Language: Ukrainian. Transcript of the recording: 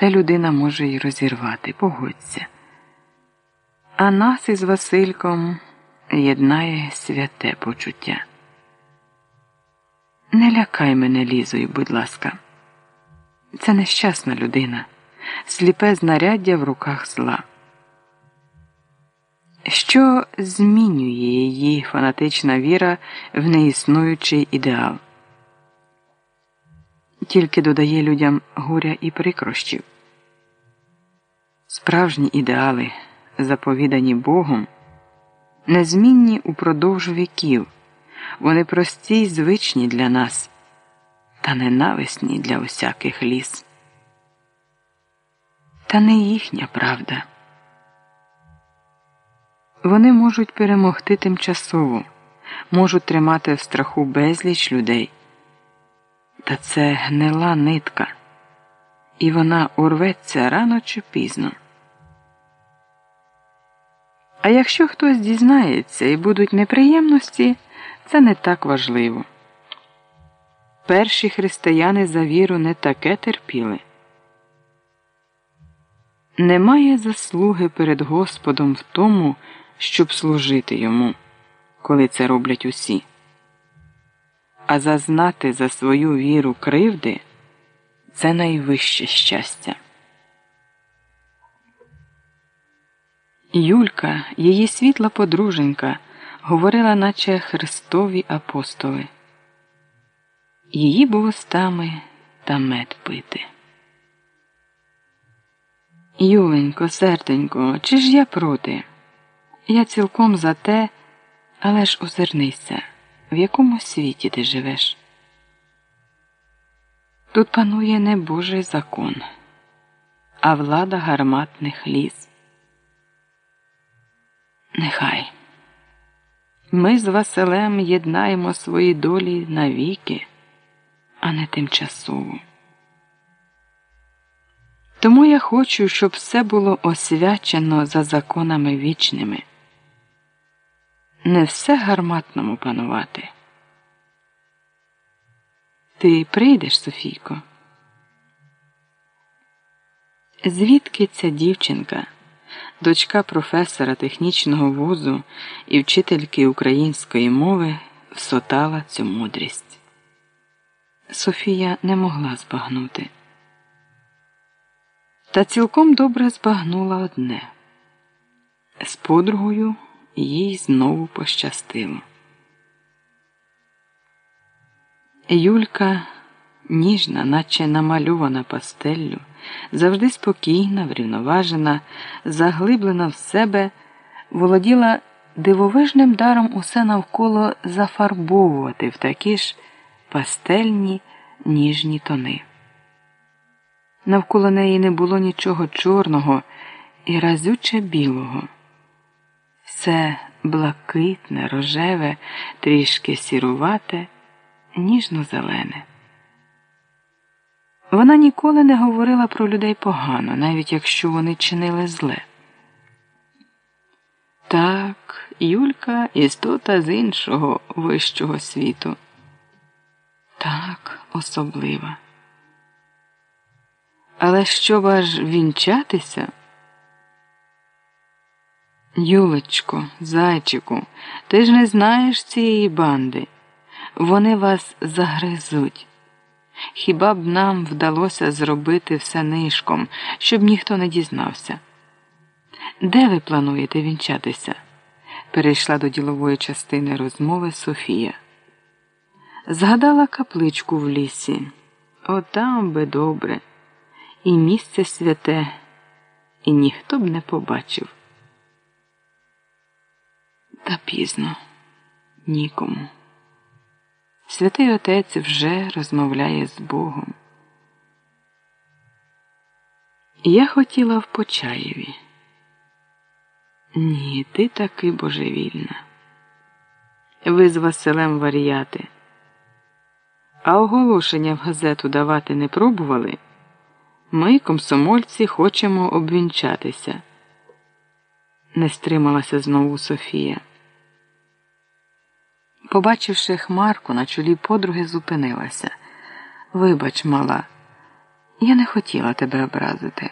те людина може й розірвати, погодься. А нас із Васильком єднає святе почуття. Не лякай мене лізою, будь ласка. Це нещасна людина, сліпе знаряддя в руках зла. Що змінює її фанатична віра в неіснуючий ідеал? Тільки додає людям горя і прикрощів. Справжні ідеали, заповідані Богом, незмінні упродовж віків, вони прості й звичні для нас, та ненависні для усяких ліс. Та не їхня правда. Вони можуть перемогти тимчасово, можуть тримати в страху безліч людей. Та це гнила нитка, і вона урветься рано чи пізно. А якщо хтось дізнається і будуть неприємності, це не так важливо. Перші християни за віру не таке терпіли. Немає заслуги перед Господом в тому, щоб служити йому, коли це роблять усі. А зазнати за свою віру кривди це найвище щастя. Юлька, її світла подруженька, говорила, наче Христові апостоли. Її було стами та мед пити. Юленько, серденько, чи ж я проти? Я цілком за те, але ж озирнися, в якому світі ти живеш. Тут панує не Божий закон, а влада гарматних ліс. Нехай ми з Василем єднаємо свої долі навіки, а не тимчасово. Тому я хочу, щоб все було освячено за законами вічними. Не все гарматному панувати. Ти прийдеш, Софійко? Звідки ця дівчинка, дочка професора технічного вузу і вчительки української мови, всотала цю мудрість? Софія не могла збагнути. Та цілком добре збагнула одне з подругою їй знову пощастило. Юлька, ніжна, наче намальована пастеллю, завжди спокійна, врівноважена, заглиблена в себе, володіла дивовижним даром усе навколо зафарбовувати в такі ж пастельні ніжні тони. Навколо неї не було нічого чорного і разюче білого. Все блакитне, рожеве, трішки сірувате, ніжно-зелене. Вона ніколи не говорила про людей погано, навіть якщо вони чинили зле. Так, Юлька істота з іншого вищого світу. Так, особлива. Але щоб аж вінчатися? Юлечко, зайчику, ти ж не знаєш цієї банди. Вони вас загризуть. Хіба б нам вдалося зробити все нишком, щоб ніхто не дізнався? Де ви плануєте вінчатися? перейшла до ділової частини розмови Софія. Згадала капличку в лісі. Отам би добре і місце святе, і ніхто б не побачив. Та пізно нікому. Святий Отець вже розмовляє з Богом. Я хотіла в Почаєві. Ні, ти таки божевільна. Ви з Василем варіяти. А оголошення в газету давати не пробували. Ми, комсомольці, хочемо обвінчатися. Не стрималася знову Софія. Побачивши хмарку на чолі подруги, зупинилася. Вибач, мала, Я не хотіла тебе образити.